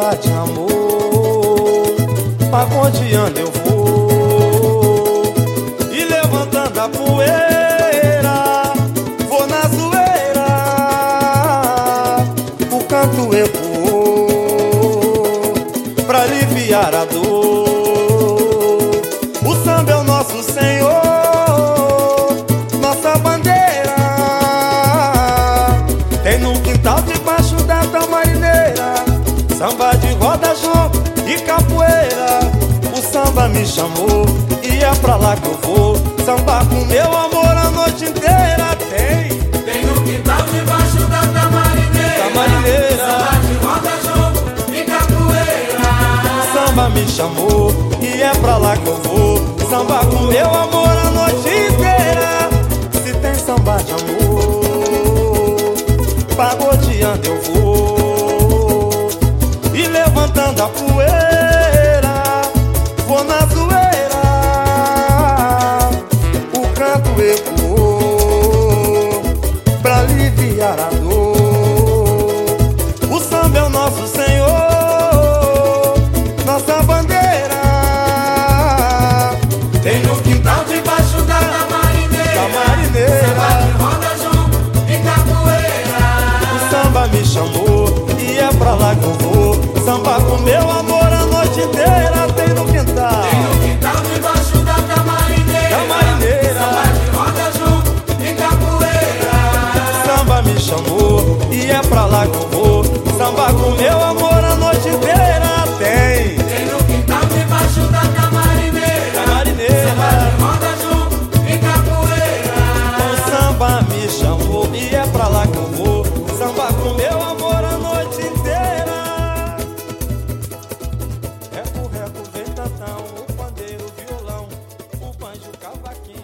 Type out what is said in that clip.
samba de amor, pagodeando eu vou. E levantando a poeira, vou na zoeira, o canto ecoou pra aliviar a dor. O samba é o nosso Senhor, samba de roda, João e capoeira. O samba me chamou e é pra lá que eu vou. Samba com meu amor a noite inteira. Tem Tem no quintal debaixo da tamarineira. Tamarineira. Samba de roda, jogo e capoeira. samba me chamou e é pra lá que eu vou. Samba com meu amor a noite inteira. Se tem samba de amor, pagodeando eu vou. Levantando a poeira, vou na zoeira. O canto ecoou pra aliviar a dor. O samba é o nosso Senhor, nossa bandeira. Tem no quintal debaixo da tamarineira. Tamarineira. Samba de roda, jogo e capoeira. O samba me chamou e é pra lá que eu e é pra lá com o vou. Samba com meu amor a noite inteira tem. No quintal debaixo da camarineira. Camarineira. Samba de roda junto e capoeira. O samba me chamou e é pra lá com o vou. Samba com meu amor a noite inteira. Reco, reco, vem o pandeiro, o violão, o banjo, o cavaquinho.